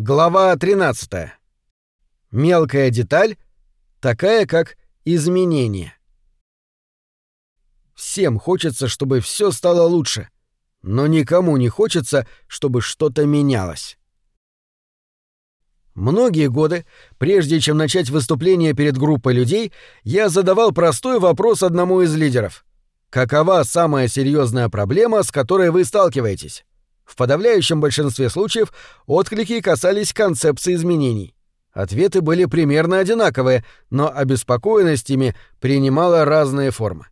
Глава 13. Мелкая деталь, такая как изменение. Всем хочется, чтобы все стало лучше, но никому не хочется, чтобы что-то менялось. Многие годы, прежде чем начать выступление перед группой людей, я задавал простой вопрос одному из лидеров. Какова самая серьезная проблема, с которой вы сталкиваетесь? В подавляющем большинстве случаев отклики касались концепции изменений. Ответы были примерно одинаковые, но обеспокоенность ими принимала разные формы.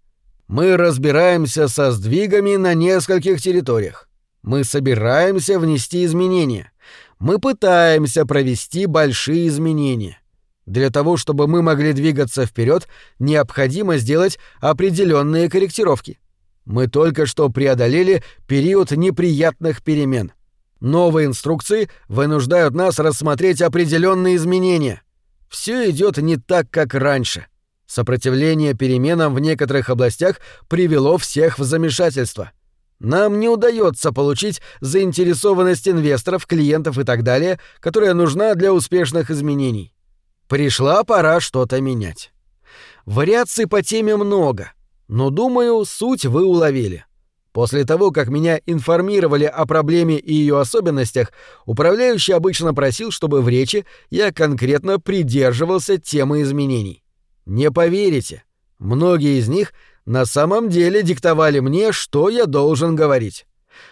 Мы разбираемся со сдвигами на нескольких территориях. Мы собираемся внести изменения. Мы пытаемся провести большие изменения. Для того, чтобы мы могли двигаться вперед, необходимо сделать определенные корректировки. Мы только что преодолели период неприятных перемен. Новые инструкции вынуждают нас рассмотреть определенные изменения. Все идет не так, как раньше. Сопротивление переменам в некоторых областях привело всех в замешательство. Нам не удается получить заинтересованность инвесторов, клиентов и так далее, которая нужна для успешных изменений. Пришла пора что-то менять. Вариаций по теме много. Но, думаю, суть вы уловили. После того, как меня информировали о проблеме и ее особенностях, управляющий обычно просил, чтобы в речи я конкретно придерживался темы изменений. Не поверите, многие из них на самом деле диктовали мне, что я должен говорить.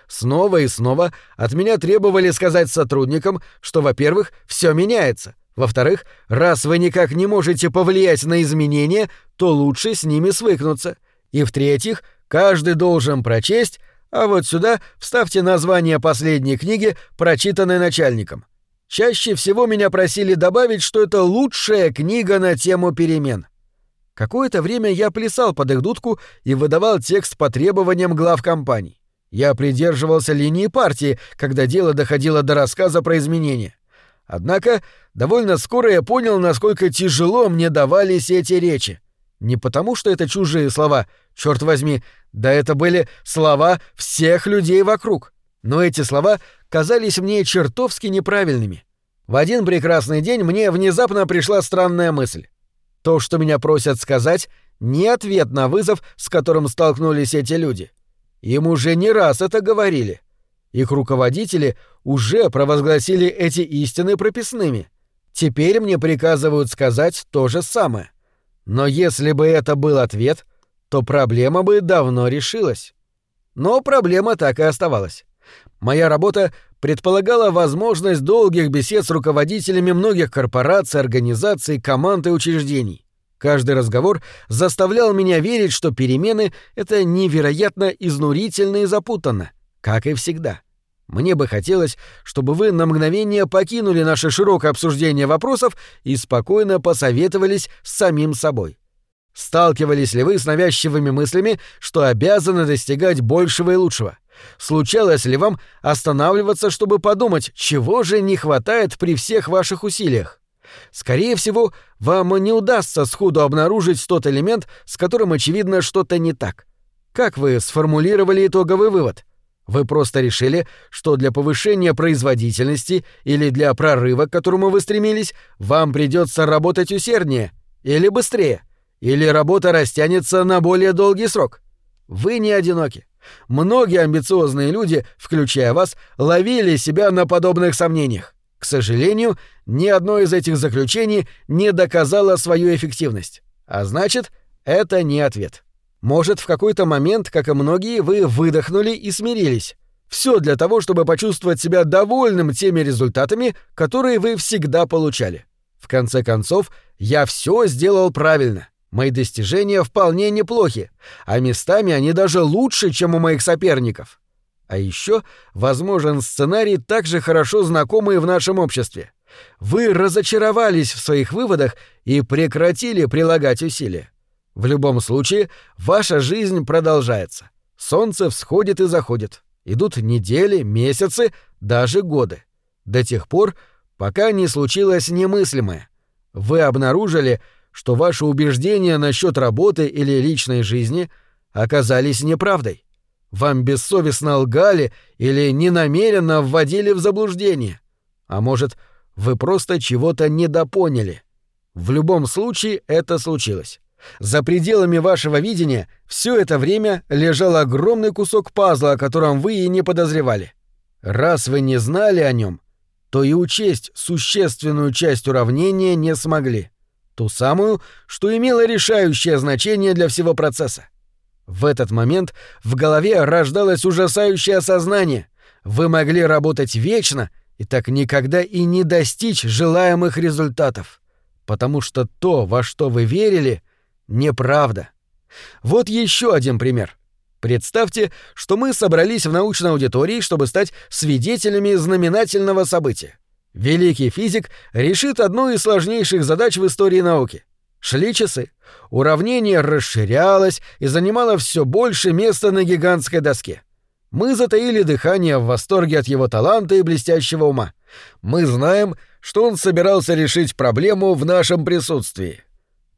Снова и снова от меня требовали сказать сотрудникам, что, во-первых, все меняется, во-вторых, раз вы никак не можете повлиять на изменения, то лучше с ними свыкнуться, и в-третьих, каждый должен прочесть, а вот сюда вставьте название последней книги, прочитанной начальником. Чаще всего меня просили добавить, что это лучшая книга на тему перемен. Какое-то время я плясал под их дудку и выдавал текст по требованиям глав компаний. Я придерживался линии партии, когда дело доходило до рассказа про изменения. Однако довольно скоро я понял, насколько тяжело мне давались эти речи. Не потому, что это чужие слова, черт возьми, да это были слова всех людей вокруг. Но эти слова казались мне чертовски неправильными. В один прекрасный день мне внезапно пришла странная мысль. То, что меня просят сказать, не ответ на вызов, с которым столкнулись эти люди. Им уже не раз это говорили. Их руководители уже провозгласили эти истины прописными. Теперь мне приказывают сказать то же самое. Но если бы это был ответ, то проблема бы давно решилась. Но проблема так и оставалась. Моя работа предполагала возможность долгих бесед с руководителями многих корпораций, организаций, команд и учреждений. Каждый разговор заставлял меня верить, что перемены — это невероятно изнурительно и запутанно, как и всегда. Мне бы хотелось, чтобы вы на мгновение покинули наше широкое обсуждение вопросов и спокойно посоветовались с самим собой. Сталкивались ли вы с навязчивыми мыслями, что обязаны достигать большего и лучшего? Случалось ли вам останавливаться, чтобы подумать, чего же не хватает при всех ваших усилиях? Скорее всего, вам не удастся сходу обнаружить тот элемент, с которым очевидно что-то не так. Как вы сформулировали итоговый вывод? Вы просто решили, что для повышения производительности или для прорыва, к которому вы стремились, вам придется работать усерднее или быстрее, или работа растянется на более долгий срок. Вы не одиноки. Многие амбициозные люди, включая вас, ловили себя на подобных сомнениях. К сожалению, ни одно из этих заключений не доказало свою эффективность. А значит, это не ответ. Может, в какой-то момент, как и многие, вы выдохнули и смирились. Все для того, чтобы почувствовать себя довольным теми результатами, которые вы всегда получали. В конце концов, я все сделал правильно. Мои достижения вполне неплохи, а местами они даже лучше, чем у моих соперников. А еще возможен сценарий, также хорошо знакомый в нашем обществе. Вы разочаровались в своих выводах и прекратили прилагать усилия. В любом случае, ваша жизнь продолжается. Солнце всходит и заходит. Идут недели, месяцы, даже годы. До тех пор, пока не случилось немыслимое. Вы обнаружили, что ваши убеждения насчет работы или личной жизни оказались неправдой. Вам бессовестно лгали или ненамеренно вводили в заблуждение. А может, вы просто чего-то недопоняли. В любом случае это случилось. За пределами вашего видения все это время лежал огромный кусок пазла, о котором вы и не подозревали. Раз вы не знали о нем, то и учесть существенную часть уравнения не смогли. Ту самую, что имело решающее значение для всего процесса. В этот момент в голове рождалось ужасающее осознание. Вы могли работать вечно и так никогда и не достичь желаемых результатов. Потому что то, во что вы верили, неправда. Вот еще один пример. Представьте, что мы собрались в научной аудитории, чтобы стать свидетелями знаменательного события. Великий физик решит одну из сложнейших задач в истории науки. Шли часы. Уравнение расширялось и занимало все больше места на гигантской доске. Мы затаили дыхание в восторге от его таланта и блестящего ума. Мы знаем, что он собирался решить проблему в нашем присутствии.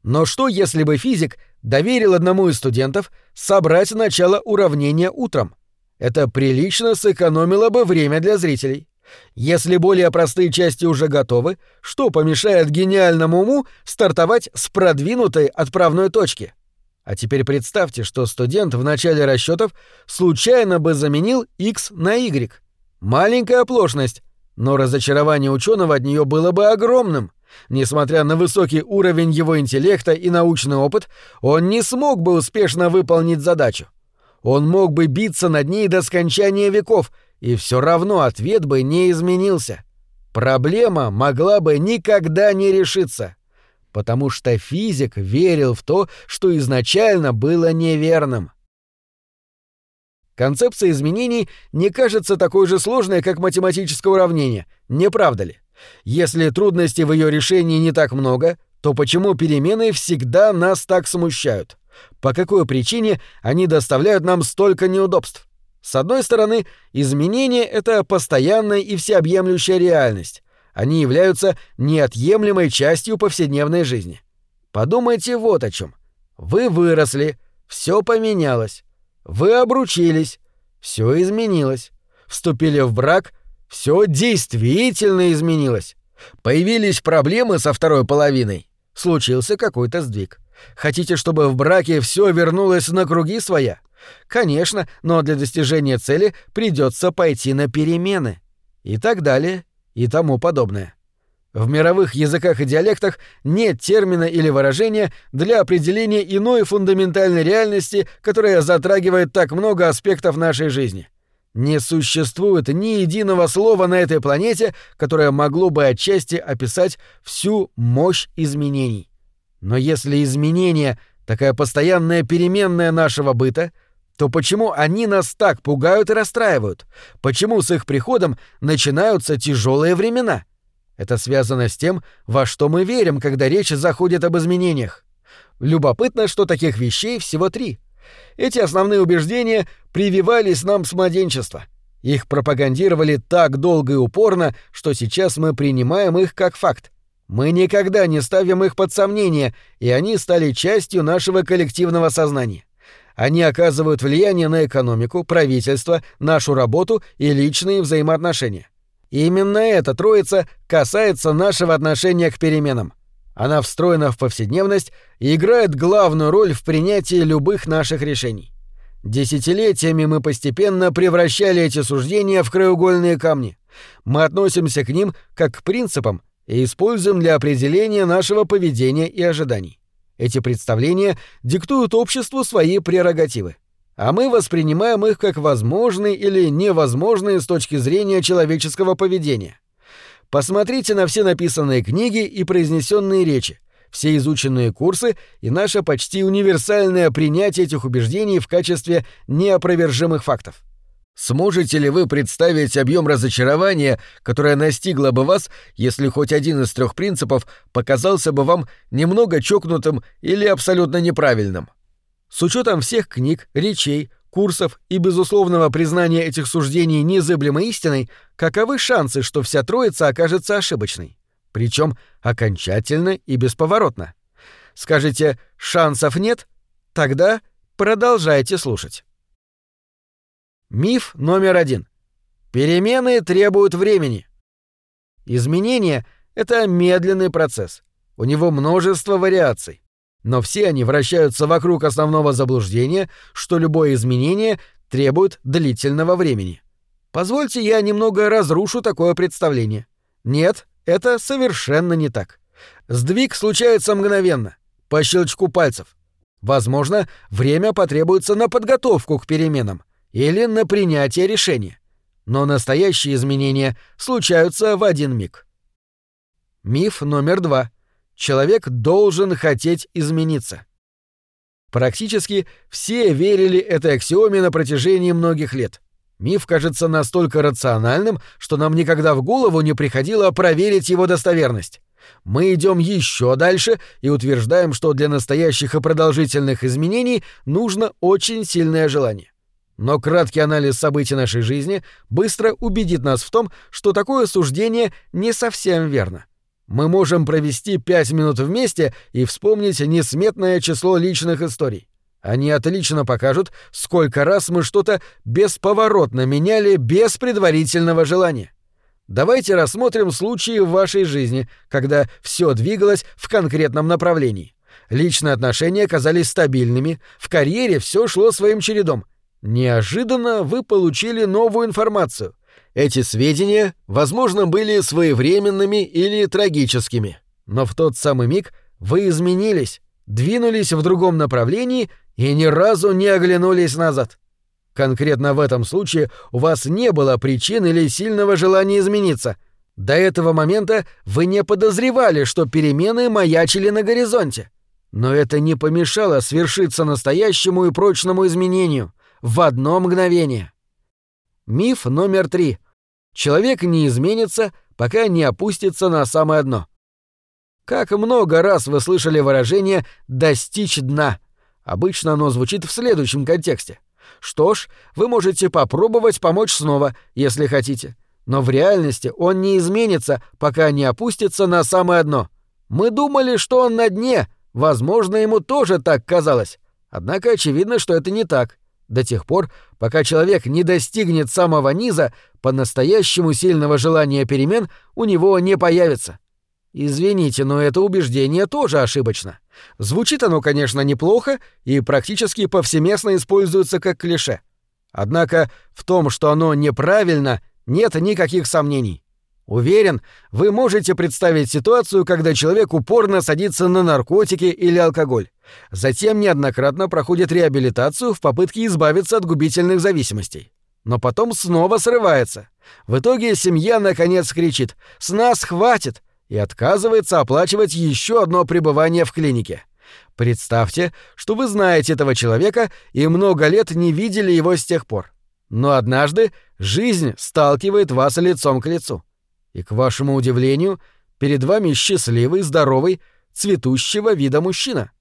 Но что, если бы физик доверил одному из студентов собрать начало уравнения утром? Это прилично сэкономило бы время для зрителей. Если более простые части уже готовы, что помешает гениальному уму стартовать с продвинутой отправной точки? А теперь представьте, что студент в начале расчетов случайно бы заменил x на y. Маленькая оплошность, но разочарование ученого от нее было бы огромным. Несмотря на высокий уровень его интеллекта и научный опыт, он не смог бы успешно выполнить задачу. Он мог бы биться над ней до скончания веков, и все равно ответ бы не изменился. Проблема могла бы никогда не решиться, потому что физик верил в то, что изначально было неверным. Концепция изменений не кажется такой же сложной, как математическое уравнение, не правда ли? Если трудностей в ее решении не так много, то почему перемены всегда нас так смущают? По какой причине они доставляют нам столько неудобств? С одной стороны, изменения — это постоянная и всеобъемлющая реальность. Они являются неотъемлемой частью повседневной жизни. Подумайте вот о чем. Вы выросли, все поменялось. Вы обручились, все изменилось. Вступили в брак, все действительно изменилось. Появились проблемы со второй половиной. Случился какой-то сдвиг. Хотите, чтобы в браке все вернулось на круги своя? Конечно, но для достижения цели придется пойти на перемены. И так далее, и тому подобное. В мировых языках и диалектах нет термина или выражения для определения иной фундаментальной реальности, которая затрагивает так много аспектов нашей жизни. Не существует ни единого слова на этой планете, которое могло бы отчасти описать всю мощь изменений. Но если изменения — такая постоянная переменная нашего быта, то почему они нас так пугают и расстраивают? Почему с их приходом начинаются тяжелые времена? Это связано с тем, во что мы верим, когда речь заходит об изменениях. Любопытно, что таких вещей всего три — эти основные убеждения прививались нам с младенчества. Их пропагандировали так долго и упорно, что сейчас мы принимаем их как факт. Мы никогда не ставим их под сомнение, и они стали частью нашего коллективного сознания. Они оказывают влияние на экономику, правительство, нашу работу и личные взаимоотношения. Именно эта троица касается нашего отношения к переменам. Она встроена в повседневность и играет главную роль в принятии любых наших решений. Десятилетиями мы постепенно превращали эти суждения в краеугольные камни. Мы относимся к ним как к принципам и используем для определения нашего поведения и ожиданий. Эти представления диктуют обществу свои прерогативы, а мы воспринимаем их как возможные или невозможные с точки зрения человеческого поведения. Посмотрите на все написанные книги и произнесенные речи, все изученные курсы и наше почти универсальное принятие этих убеждений в качестве неопровержимых фактов. Сможете ли вы представить объем разочарования, которое настигло бы вас, если хоть один из трех принципов показался бы вам немного чокнутым или абсолютно неправильным? С учетом всех книг, речей, курсов и безусловного признания этих суждений незыблемой истиной, каковы шансы, что вся троица окажется ошибочной? Причем окончательно и бесповоротно. Скажете «шансов нет»? Тогда продолжайте слушать. Миф номер один. Перемены требуют времени. Изменение — это медленный процесс. У него множество вариаций. Но все они вращаются вокруг основного заблуждения, что любое изменение требует длительного времени. Позвольте я немного разрушу такое представление. Нет, это совершенно не так. Сдвиг случается мгновенно, по щелчку пальцев. Возможно, время потребуется на подготовку к переменам или на принятие решения. Но настоящие изменения случаются в один миг. Миф номер два. Человек должен хотеть измениться. Практически все верили этой аксиоме на протяжении многих лет. Миф кажется настолько рациональным, что нам никогда в голову не приходило проверить его достоверность. Мы идем еще дальше и утверждаем, что для настоящих и продолжительных изменений нужно очень сильное желание. Но краткий анализ событий нашей жизни быстро убедит нас в том, что такое суждение не совсем верно. Мы можем провести пять минут вместе и вспомнить несметное число личных историй. Они отлично покажут, сколько раз мы что-то бесповоротно меняли без предварительного желания. Давайте рассмотрим случаи в вашей жизни, когда все двигалось в конкретном направлении. Личные отношения казались стабильными, в карьере все шло своим чередом. Неожиданно вы получили новую информацию. Эти сведения, возможно, были своевременными или трагическими. Но в тот самый миг вы изменились, двинулись в другом направлении и ни разу не оглянулись назад. Конкретно в этом случае у вас не было причин или сильного желания измениться. До этого момента вы не подозревали, что перемены маячили на горизонте. Но это не помешало свершиться настоящему и прочному изменению в одно мгновение. Миф номер три. Человек не изменится, пока не опустится на самое дно. Как много раз вы слышали выражение «достичь дна»? Обычно оно звучит в следующем контексте. Что ж, вы можете попробовать помочь снова, если хотите. Но в реальности он не изменится, пока не опустится на самое дно. Мы думали, что он на дне, возможно, ему тоже так казалось. Однако очевидно, что это не так. До тех пор, пока человек не достигнет самого низа, по-настоящему сильного желания перемен у него не появится. Извините, но это убеждение тоже ошибочно. Звучит оно, конечно, неплохо и практически повсеместно используется как клише. Однако в том, что оно неправильно, нет никаких сомнений. Уверен, вы можете представить ситуацию, когда человек упорно садится на наркотики или алкоголь. Затем неоднократно проходит реабилитацию в попытке избавиться от губительных зависимостей. Но потом снова срывается. В итоге семья наконец кричит «С нас хватит! и отказывается оплачивать еще одно пребывание в клинике. Представьте, что вы знаете этого человека и много лет не видели его с тех пор. Но однажды жизнь сталкивает вас лицом к лицу. И, к вашему удивлению, перед вами счастливый, здоровый, цветущего вида мужчина.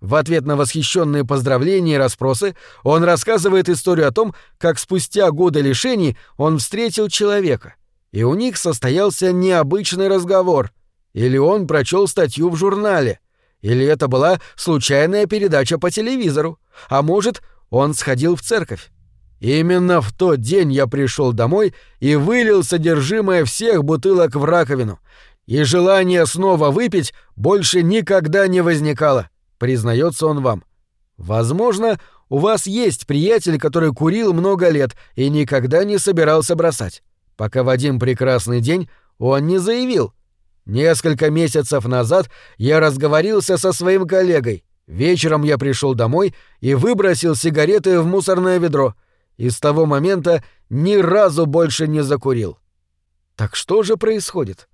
В ответ на восхищенные поздравления и расспросы он рассказывает историю о том, как спустя годы лишений он встретил человека — и у них состоялся необычный разговор. Или он прочел статью в журнале, или это была случайная передача по телевизору, а может, он сходил в церковь. Именно в тот день я пришел домой и вылил содержимое всех бутылок в раковину, и желание снова выпить больше никогда не возникало, признается он вам. Возможно, у вас есть приятель, который курил много лет и никогда не собирался бросать пока в один прекрасный день он не заявил. Несколько месяцев назад я разговорился со своим коллегой. Вечером я пришел домой и выбросил сигареты в мусорное ведро. И с того момента ни разу больше не закурил. Так что же происходит?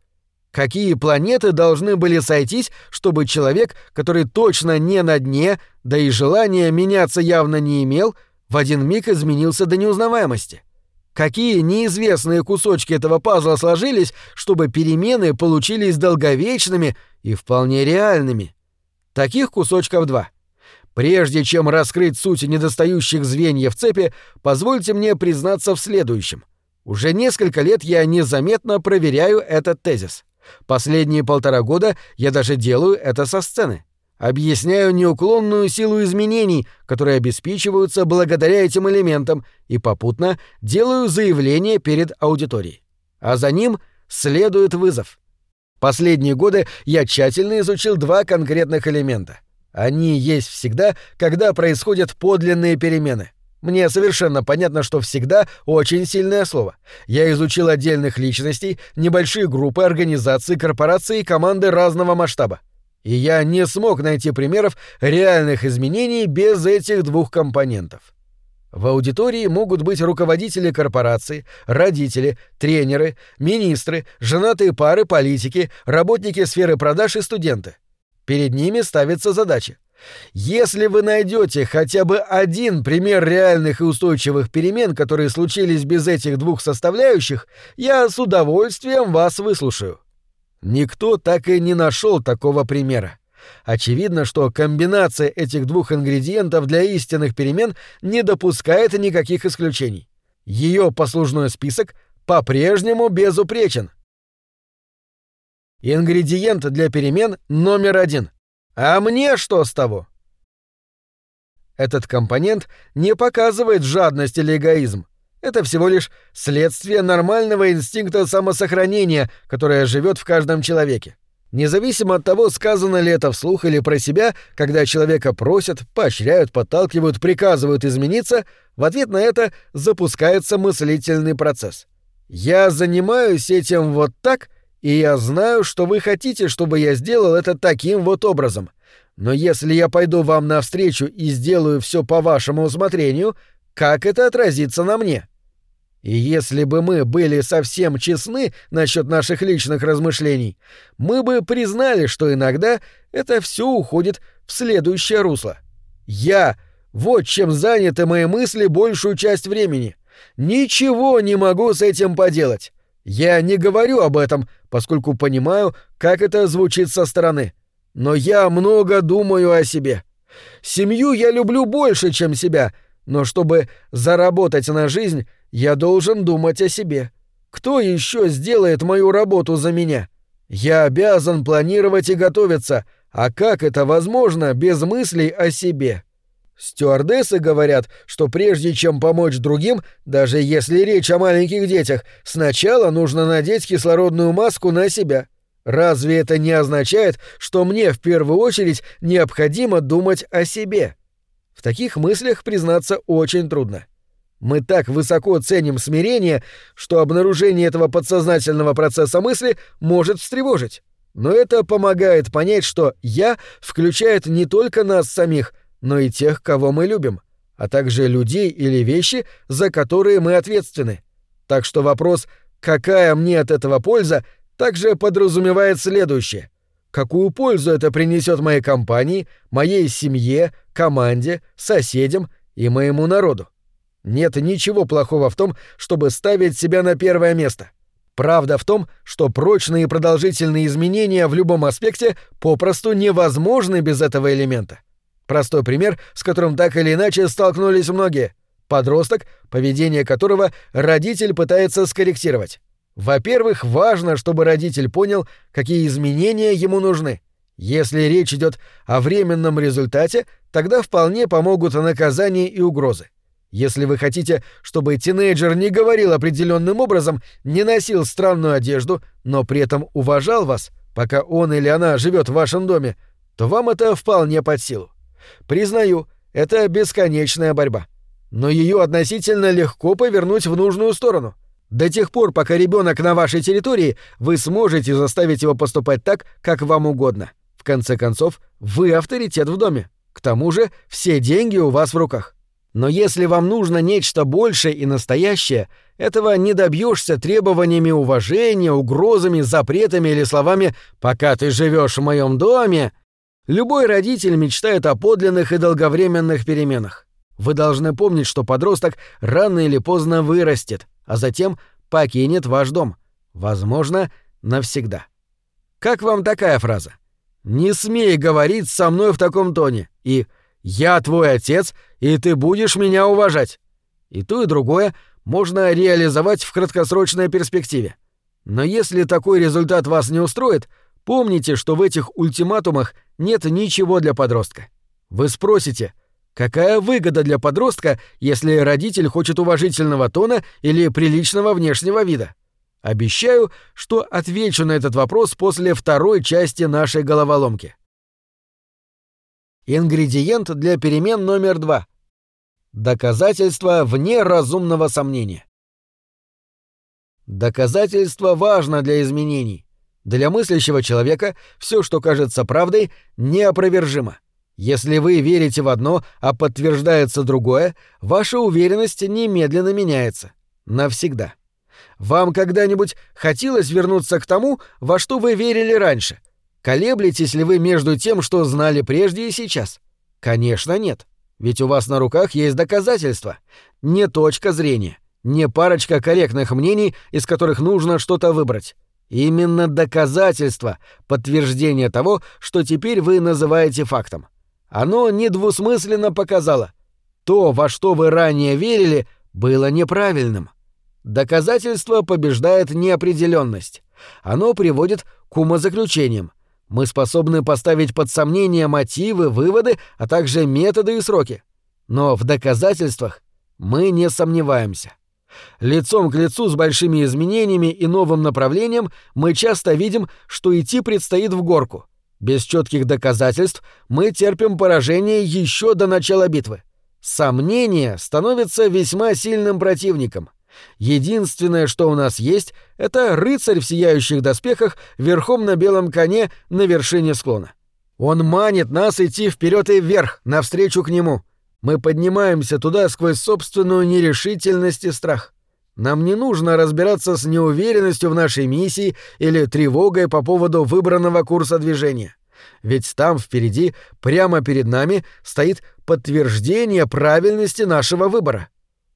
Какие планеты должны были сойтись, чтобы человек, который точно не на дне, да и желания меняться явно не имел, в один миг изменился до неузнаваемости? Какие неизвестные кусочки этого пазла сложились, чтобы перемены получились долговечными и вполне реальными? Таких кусочков два. Прежде чем раскрыть суть недостающих звеньев цепи, позвольте мне признаться в следующем. Уже несколько лет я незаметно проверяю этот тезис. Последние полтора года я даже делаю это со сцены. Объясняю неуклонную силу изменений, которые обеспечиваются благодаря этим элементам, и попутно делаю заявление перед аудиторией. А за ним следует вызов. Последние годы я тщательно изучил два конкретных элемента. Они есть всегда, когда происходят подлинные перемены. Мне совершенно понятно, что всегда очень сильное слово. Я изучил отдельных личностей, небольшие группы, организации, корпорации и команды разного масштаба. И я не смог найти примеров реальных изменений без этих двух компонентов. В аудитории могут быть руководители корпораций, родители, тренеры, министры, женатые пары, политики, работники сферы продаж и студенты. Перед ними ставится задача. Если вы найдете хотя бы один пример реальных и устойчивых перемен, которые случились без этих двух составляющих, я с удовольствием вас выслушаю. Никто так и не нашел такого примера. Очевидно, что комбинация этих двух ингредиентов для истинных перемен не допускает никаких исключений. Ее послужной список по-прежнему безупречен. Ингредиент для перемен номер один. А мне что с того? Этот компонент не показывает жадность или эгоизм. Это всего лишь следствие нормального инстинкта самосохранения, которое живет в каждом человеке. Независимо от того, сказано ли это вслух или про себя, когда человека просят, поощряют, подталкивают, приказывают измениться, в ответ на это запускается мыслительный процесс. «Я занимаюсь этим вот так», и я знаю, что вы хотите, чтобы я сделал это таким вот образом. Но если я пойду вам навстречу и сделаю все по вашему усмотрению, как это отразится на мне? И если бы мы были совсем честны насчет наших личных размышлений, мы бы признали, что иногда это все уходит в следующее русло. Я — вот чем заняты мои мысли большую часть времени. Ничего не могу с этим поделать. Я не говорю об этом, поскольку понимаю, как это звучит со стороны. Но я много думаю о себе. Семью я люблю больше, чем себя, но чтобы заработать на жизнь, я должен думать о себе. Кто еще сделает мою работу за меня? Я обязан планировать и готовиться, а как это возможно без мыслей о себе? Стюардессы говорят, что прежде чем помочь другим, даже если речь о маленьких детях, сначала нужно надеть кислородную маску на себя. Разве это не означает, что мне в первую очередь необходимо думать о себе? В таких мыслях признаться очень трудно. Мы так высоко ценим смирение, что обнаружение этого подсознательного процесса мысли может встревожить. Но это помогает понять, что «я» включает не только нас самих, но и тех, кого мы любим, а также людей или вещи, за которые мы ответственны. Так что вопрос «какая мне от этого польза?» также подразумевает следующее. Какую пользу это принесет моей компании, моей семье, команде, соседям и моему народу? Нет ничего плохого в том, чтобы ставить себя на первое место. Правда в том, что прочные и продолжительные изменения в любом аспекте попросту невозможны без этого элемента. Простой пример, с которым так или иначе столкнулись многие. Подросток, поведение которого родитель пытается скорректировать. Во-первых, важно, чтобы родитель понял, какие изменения ему нужны. Если речь идет о временном результате, тогда вполне помогут наказания и угрозы. Если вы хотите, чтобы тинейджер не говорил определенным образом, не носил странную одежду, но при этом уважал вас, пока он или она живет в вашем доме, то вам это вполне под силу. Признаю, это бесконечная борьба. Но ее относительно легко повернуть в нужную сторону. До тех пор, пока ребенок на вашей территории, вы сможете заставить его поступать так, как вам угодно. В конце концов, вы авторитет в доме. К тому же, все деньги у вас в руках. Но если вам нужно нечто большее и настоящее, этого не добьешься требованиями уважения, угрозами, запретами или словами «пока ты живешь в моем доме», Любой родитель мечтает о подлинных и долговременных переменах. Вы должны помнить, что подросток рано или поздно вырастет, а затем покинет ваш дом. Возможно, навсегда. Как вам такая фраза? «Не смей говорить со мной в таком тоне» и «Я твой отец, и ты будешь меня уважать». И то, и другое можно реализовать в краткосрочной перспективе. Но если такой результат вас не устроит, помните, что в этих ультиматумах нет ничего для подростка. Вы спросите, какая выгода для подростка, если родитель хочет уважительного тона или приличного внешнего вида? Обещаю, что отвечу на этот вопрос после второй части нашей головоломки. Ингредиент для перемен номер два. Доказательство вне разумного сомнения. Доказательство важно для изменений. Для мыслящего человека все, что кажется правдой, неопровержимо. Если вы верите в одно, а подтверждается другое, ваша уверенность немедленно меняется. Навсегда. Вам когда-нибудь хотелось вернуться к тому, во что вы верили раньше? Колеблетесь ли вы между тем, что знали прежде и сейчас? Конечно, нет. Ведь у вас на руках есть доказательства. Не точка зрения, не парочка корректных мнений, из которых нужно что-то выбрать. Именно доказательство, подтверждение того, что теперь вы называете фактом. Оно недвусмысленно показало. То, во что вы ранее верили, было неправильным. Доказательство побеждает неопределенность. Оно приводит к умозаключениям. Мы способны поставить под сомнение мотивы, выводы, а также методы и сроки. Но в доказательствах мы не сомневаемся. Лицом к лицу с большими изменениями и новым направлением мы часто видим, что идти предстоит в горку. Без четких доказательств мы терпим поражение еще до начала битвы. Сомнение становится весьма сильным противником. Единственное, что у нас есть, это рыцарь в сияющих доспехах верхом на белом коне на вершине склона. Он манит нас идти вперед и вверх, навстречу к нему. Мы поднимаемся туда сквозь собственную нерешительность и страх. Нам не нужно разбираться с неуверенностью в нашей миссии или тревогой по поводу выбранного курса движения. Ведь там впереди, прямо перед нами, стоит подтверждение правильности нашего выбора.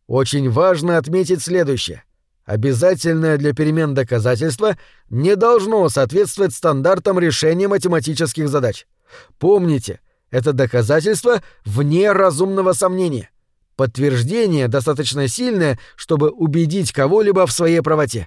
Очень важно отметить следующее. Обязательное для перемен доказательство не должно соответствовать стандартам решения математических задач. Помните, это доказательство вне разумного сомнения. Подтверждение достаточно сильное, чтобы убедить кого-либо в своей правоте.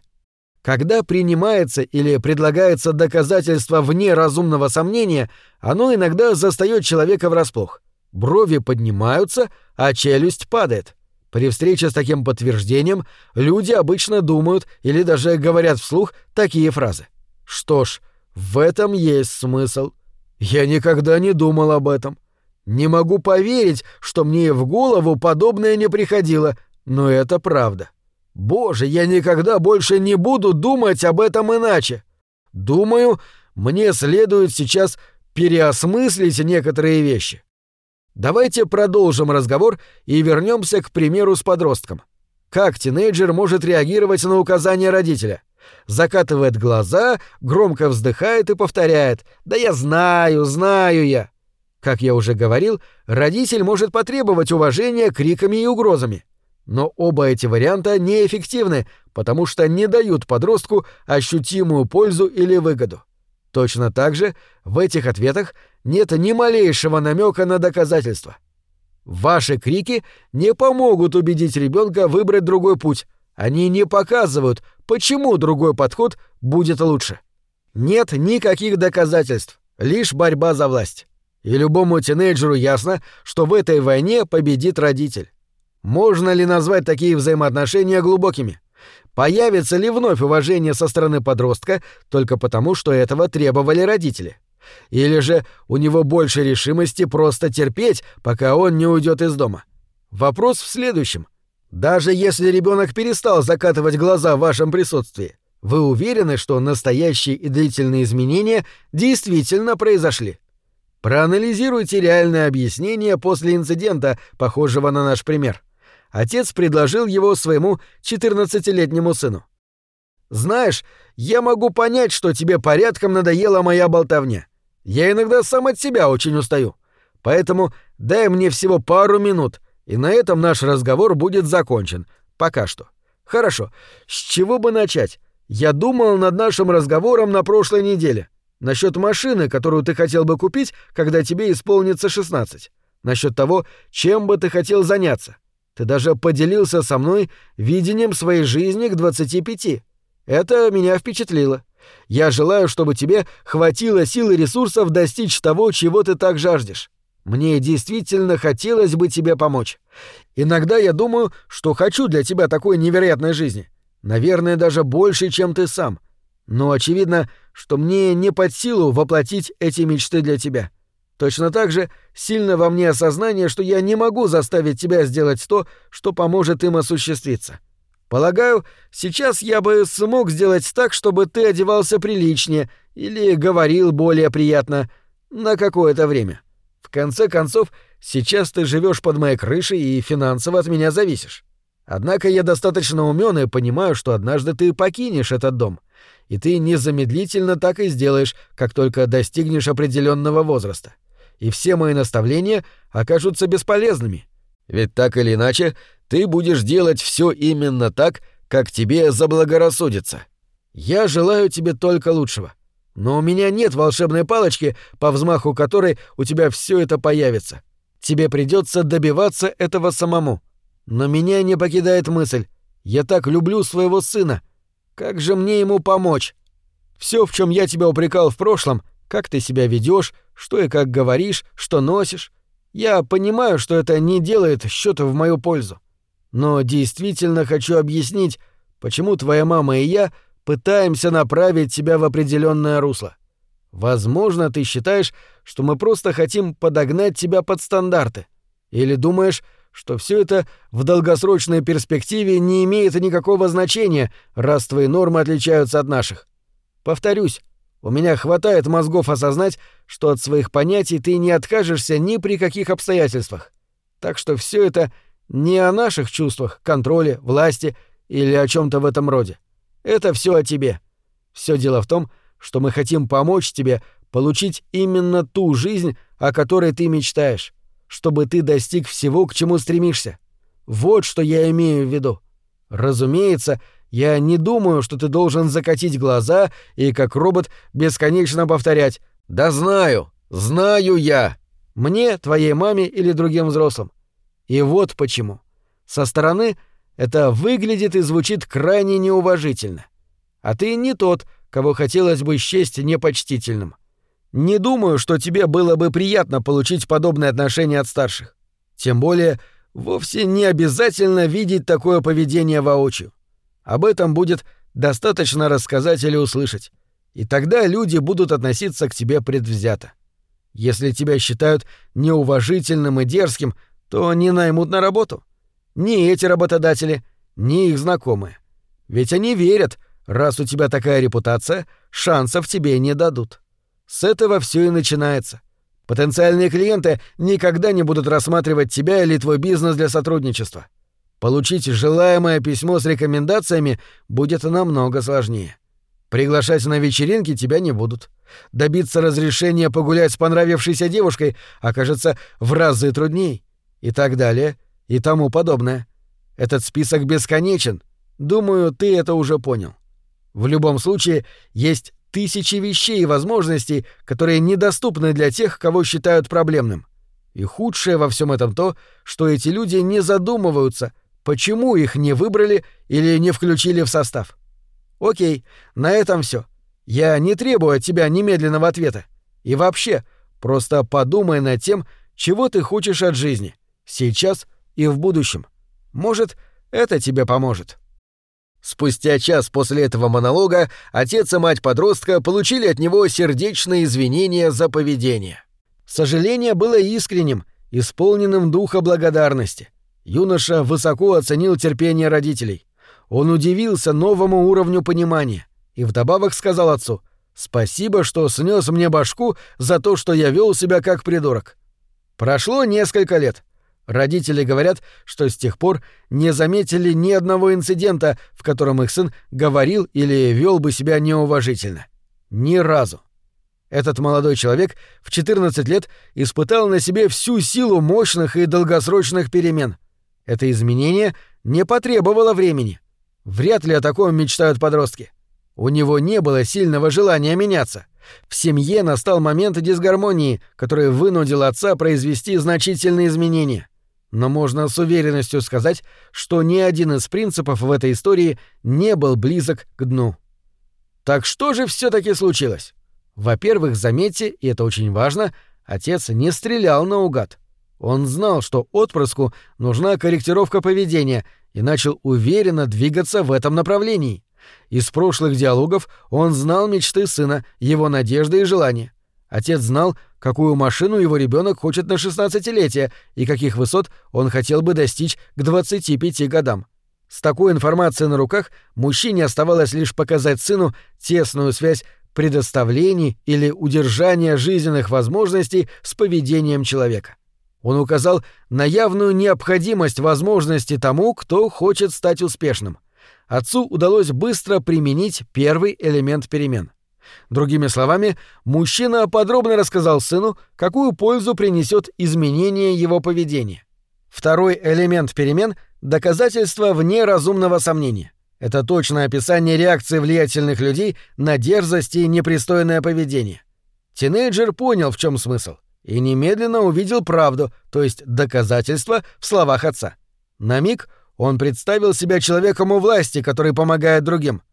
Когда принимается или предлагается доказательство вне разумного сомнения, оно иногда застаёт человека врасплох. Брови поднимаются, а челюсть падает. При встрече с таким подтверждением люди обычно думают или даже говорят вслух такие фразы. Что ж, в этом есть смысл. Я никогда не думал об этом. Не могу поверить, что мне в голову подобное не приходило, но это правда. Боже, я никогда больше не буду думать об этом иначе. Думаю, мне следует сейчас переосмыслить некоторые вещи. Давайте продолжим разговор и вернемся к примеру с подростком. Как тинейджер может реагировать на указания родителя? Закатывает глаза, громко вздыхает и повторяет «Да я знаю, знаю я». Как я уже говорил, родитель может потребовать уважения криками и угрозами. Но оба эти варианта неэффективны, потому что не дают подростку ощутимую пользу или выгоду. Точно так же в этих ответах нет ни малейшего намека на доказательства. Ваши крики не помогут убедить ребенка выбрать другой путь. Они не показывают, почему другой подход будет лучше. Нет никаких доказательств, лишь борьба за власть. И любому тинейджеру ясно, что в этой войне победит родитель. Можно ли назвать такие взаимоотношения глубокими? Появится ли вновь уважение со стороны подростка только потому, что этого требовали родители? Или же у него больше решимости просто терпеть, пока он не уйдет из дома? Вопрос в следующем. Даже если ребенок перестал закатывать глаза в вашем присутствии, вы уверены, что настоящие и длительные изменения действительно произошли? Проанализируйте реальное объяснение после инцидента, похожего на наш пример. Отец предложил его своему 14-летнему сыну. «Знаешь, я могу понять, что тебе порядком надоела моя болтовня. Я иногда сам от себя очень устаю. Поэтому дай мне всего пару минут, и на этом наш разговор будет закончен. Пока что. Хорошо. С чего бы начать? Я думал над нашим разговором на прошлой неделе. Насчет машины, которую ты хотел бы купить, когда тебе исполнится 16. Насчет того, чем бы ты хотел заняться. Ты даже поделился со мной видением своей жизни к 25. Это меня впечатлило. Я желаю, чтобы тебе хватило сил и ресурсов достичь того, чего ты так жаждешь. Мне действительно хотелось бы тебе помочь. Иногда я думаю, что хочу для тебя такой невероятной жизни. Наверное, даже больше, чем ты сам. Но очевидно, что мне не под силу воплотить эти мечты для тебя. Точно так же сильно во мне осознание, что я не могу заставить тебя сделать то, что поможет им осуществиться. Полагаю, сейчас я бы смог сделать так, чтобы ты одевался приличнее или говорил более приятно на какое-то время. В конце концов, сейчас ты живешь под моей крышей и финансово от меня зависишь. Однако я достаточно умен и понимаю, что однажды ты покинешь этот дом, и ты незамедлительно так и сделаешь, как только достигнешь определенного возраста. И все мои наставления окажутся бесполезными. Ведь так или иначе ты будешь делать все именно так, как тебе заблагорассудится. Я желаю тебе только лучшего. Но у меня нет волшебной палочки, по взмаху которой у тебя все это появится. Тебе придется добиваться этого самому. Но меня не покидает мысль. Я так люблю своего сына. Как же мне ему помочь? Все, в чем я тебя упрекал в прошлом, как ты себя ведешь, что и как говоришь, что носишь, я понимаю, что это не делает счета в мою пользу. Но действительно хочу объяснить, почему твоя мама и я пытаемся направить тебя в определенное русло. Возможно, ты считаешь, что мы просто хотим подогнать тебя под стандарты. Или думаешь, что все это в долгосрочной перспективе не имеет никакого значения, раз твои нормы отличаются от наших. Повторюсь, у меня хватает мозгов осознать, что от своих понятий ты не откажешься ни при каких обстоятельствах. Так что все это не о наших чувствах, контроле, власти или о чем то в этом роде. Это все о тебе. Все дело в том, что мы хотим помочь тебе получить именно ту жизнь, о которой ты мечтаешь, чтобы ты достиг всего, к чему стремишься. Вот что я имею в виду. Разумеется, я не думаю, что ты должен закатить глаза и, как робот, бесконечно повторять «Да знаю, знаю я!» Мне, твоей маме или другим взрослым. И вот почему. Со стороны это выглядит и звучит крайне неуважительно. А ты не тот, кого хотелось бы счесть непочтительным. Не думаю, что тебе было бы приятно получить подобное отношение от старших. Тем более, вовсе не обязательно видеть такое поведение воочию. Об этом будет достаточно рассказать или услышать. И тогда люди будут относиться к тебе предвзято. Если тебя считают неуважительным и дерзким, то не наймут на работу. Ни эти работодатели, ни их знакомые. Ведь они верят, раз у тебя такая репутация, шансов тебе не дадут. С этого все и начинается. Потенциальные клиенты никогда не будут рассматривать тебя или твой бизнес для сотрудничества. Получить желаемое письмо с рекомендациями будет намного сложнее. Приглашать на вечеринки тебя не будут. Добиться разрешения погулять с понравившейся девушкой окажется в разы трудней. И так далее, и тому подобное. Этот список бесконечен. Думаю, ты это уже понял. В любом случае, есть тысячи вещей и возможностей, которые недоступны для тех, кого считают проблемным. И худшее во всем этом то, что эти люди не задумываются — Почему их не выбрали или не включили в состав? Окей, на этом все. Я не требую от тебя немедленного ответа. И вообще, просто подумай над тем, чего ты хочешь от жизни, сейчас и в будущем. Может, это тебе поможет. Спустя час после этого монолога отец и мать подростка получили от него сердечные извинения за поведение. Сожаление было искренним, исполненным духа благодарности. Юноша высоко оценил терпение родителей. Он удивился новому уровню понимания и вдобавок сказал отцу «Спасибо, что снес мне башку за то, что я вел себя как придурок». Прошло несколько лет. Родители говорят, что с тех пор не заметили ни одного инцидента, в котором их сын говорил или вел бы себя неуважительно. Ни разу. Этот молодой человек в 14 лет испытал на себе всю силу мощных и долгосрочных перемен — это изменение не потребовало времени. Вряд ли о таком мечтают подростки. У него не было сильного желания меняться. В семье настал момент дисгармонии, который вынудил отца произвести значительные изменения. Но можно с уверенностью сказать, что ни один из принципов в этой истории не был близок к дну. Так что же все таки случилось? Во-первых, заметьте, и это очень важно, отец не стрелял наугад. Он знал, что отпрыску нужна корректировка поведения, и начал уверенно двигаться в этом направлении. Из прошлых диалогов он знал мечты сына, его надежды и желания. Отец знал, какую машину его ребенок хочет на 16-летие и каких высот он хотел бы достичь к 25 годам. С такой информацией на руках мужчине оставалось лишь показать сыну тесную связь предоставлений или удержания жизненных возможностей с поведением человека. Он указал на явную необходимость возможности тому, кто хочет стать успешным. Отцу удалось быстро применить первый элемент перемен. Другими словами, мужчина подробно рассказал сыну, какую пользу принесет изменение его поведения. Второй элемент перемен — доказательство вне разумного сомнения. Это точное описание реакции влиятельных людей на дерзость и непристойное поведение. Тинейджер понял, в чем смысл, и немедленно увидел правду, то есть доказательство в словах отца. На миг он представил себя человеком у власти, который помогает другим.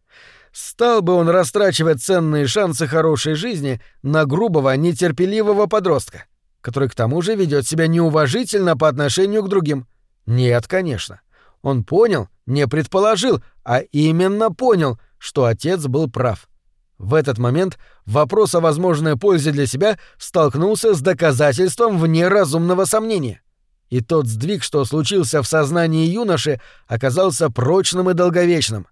Стал бы он растрачивать ценные шансы хорошей жизни на грубого, нетерпеливого подростка, который к тому же ведет себя неуважительно по отношению к другим? Нет, конечно. Он понял, не предположил, а именно понял, что отец был прав. В этот момент вопрос о возможной пользе для себя столкнулся с доказательством вне разумного сомнения. И тот сдвиг, что случился в сознании юноши, оказался прочным и долговечным.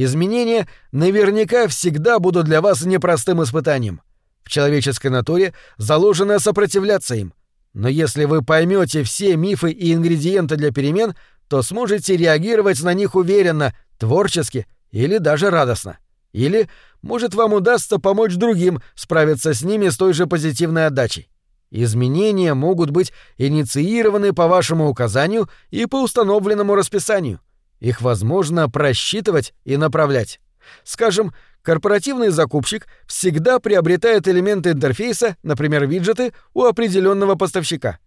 Изменения наверняка всегда будут для вас непростым испытанием. В человеческой натуре заложено сопротивляться им. Но если вы поймете все мифы и ингредиенты для перемен, то сможете реагировать на них уверенно, творчески или даже радостно. Или, может, вам удастся помочь другим справиться с ними с той же позитивной отдачей. Изменения могут быть инициированы по вашему указанию и по установленному расписанию. Их возможно просчитывать и направлять. Скажем, корпоративный закупщик всегда приобретает элементы интерфейса, например, виджеты, у определенного поставщика.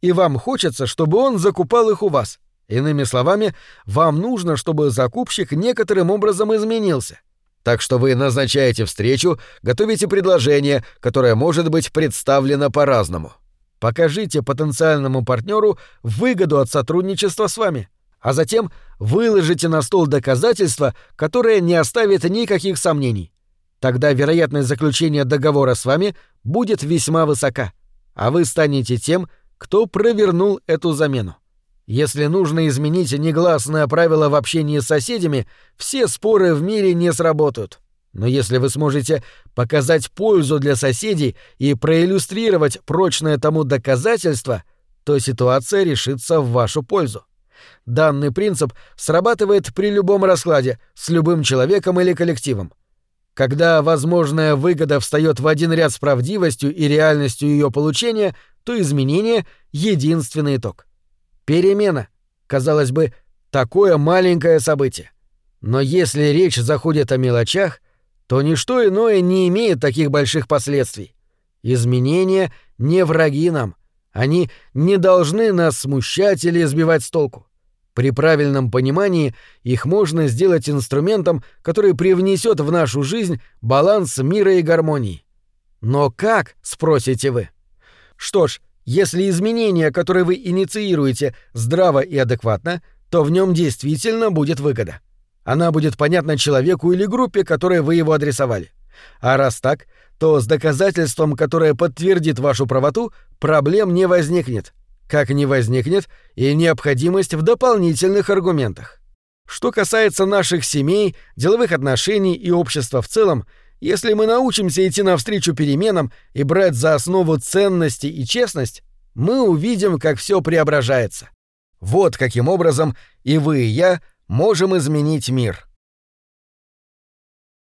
И вам хочется, чтобы он закупал их у вас. Иными словами, вам нужно, чтобы закупщик некоторым образом изменился. Так что вы назначаете встречу, готовите предложение, которое может быть представлено по-разному. Покажите потенциальному партнеру выгоду от сотрудничества с вами — а затем выложите на стол доказательства, которые не оставят никаких сомнений. Тогда вероятность заключения договора с вами будет весьма высока, а вы станете тем, кто провернул эту замену. Если нужно изменить негласное правило в общении с соседями, все споры в мире не сработают. Но если вы сможете показать пользу для соседей и проиллюстрировать прочное тому доказательство, то ситуация решится в вашу пользу. Данный принцип срабатывает при любом раскладе, с любым человеком или коллективом. Когда возможная выгода встает в один ряд с правдивостью и реальностью ее получения, то изменение — единственный итог. Перемена. Казалось бы, такое маленькое событие. Но если речь заходит о мелочах, то ничто иное не имеет таких больших последствий. Изменения не враги нам. Они не должны нас смущать или сбивать с толку. При правильном понимании их можно сделать инструментом, который привнесет в нашу жизнь баланс мира и гармонии. Но как, спросите вы? Что ж, если изменения, которые вы инициируете, здраво и адекватно, то в нем действительно будет выгода. Она будет понятна человеку или группе, которой вы его адресовали. А раз так, то с доказательством, которое подтвердит вашу правоту, проблем не возникнет как не возникнет и необходимость в дополнительных аргументах. Что касается наших семей, деловых отношений и общества в целом, если мы научимся идти навстречу переменам и брать за основу ценности и честность, мы увидим, как все преображается. Вот каким образом и вы, и я можем изменить мир.